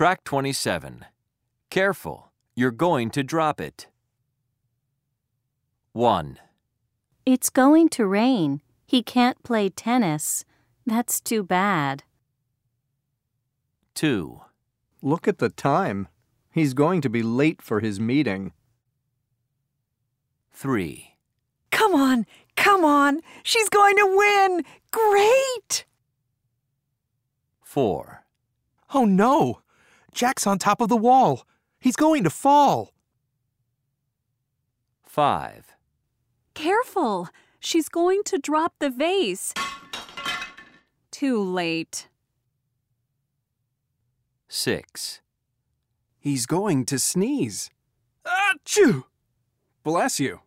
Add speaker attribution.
Speaker 1: Track 27. Careful, you're going to drop it. 1,
Speaker 2: It's going to rain. He can't play tennis. That's too bad.
Speaker 1: 2,
Speaker 3: Look at the time. He's going to be late for his meeting.
Speaker 1: 3,
Speaker 4: Come on, come on. She's going to win. Great.
Speaker 1: 4,
Speaker 5: Oh no! Jack's on top of the wall. He's going to fall.
Speaker 1: 5,
Speaker 6: Careful! She's going to drop the vase. Too late.
Speaker 1: 6,
Speaker 7: He's going to sneeze.
Speaker 5: Achoo!
Speaker 7: Bless you.